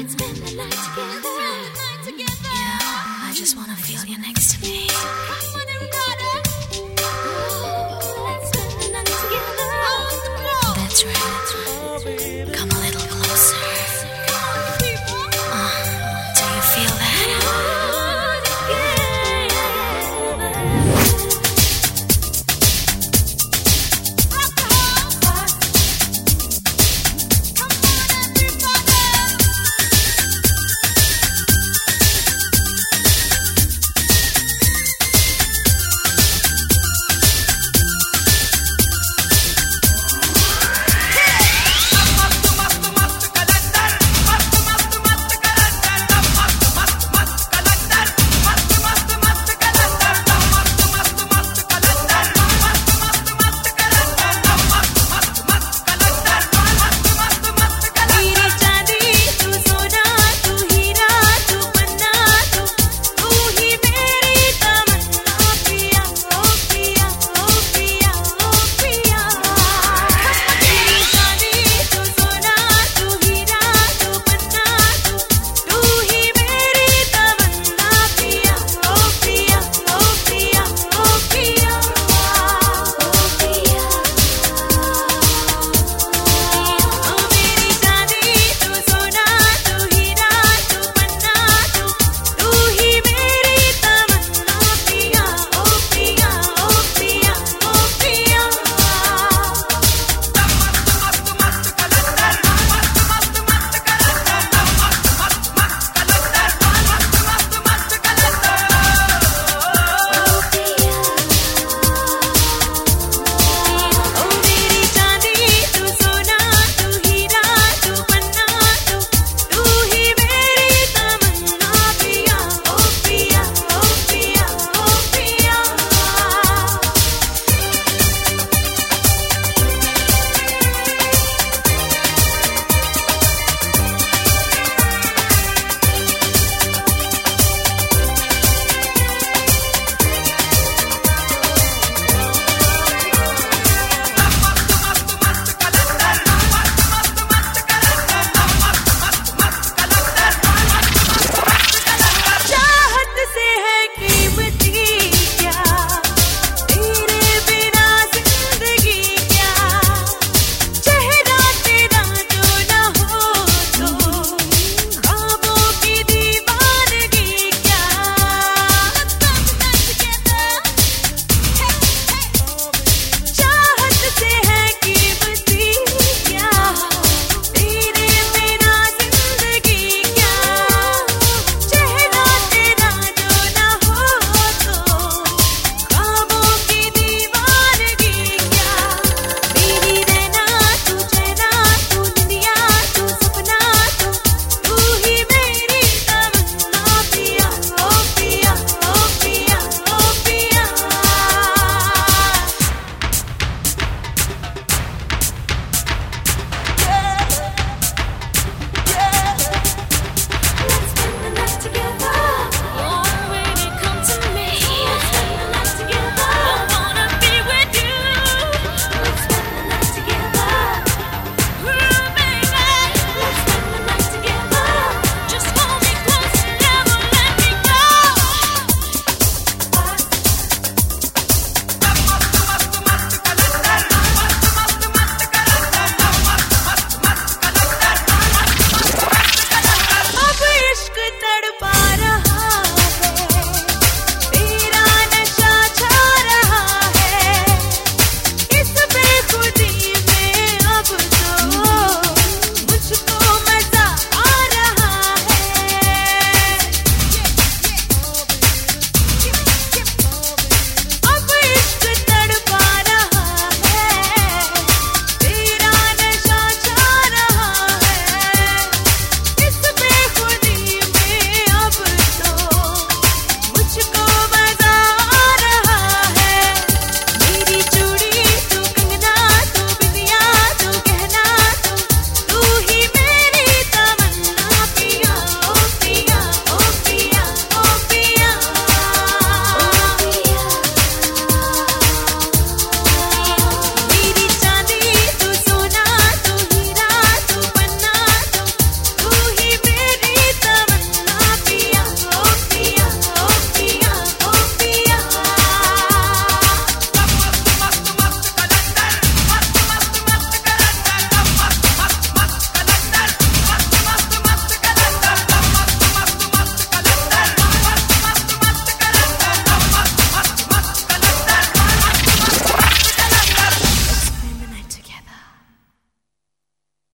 Let's spend the night together. Yeah, I just wanna feel you next to me. Come.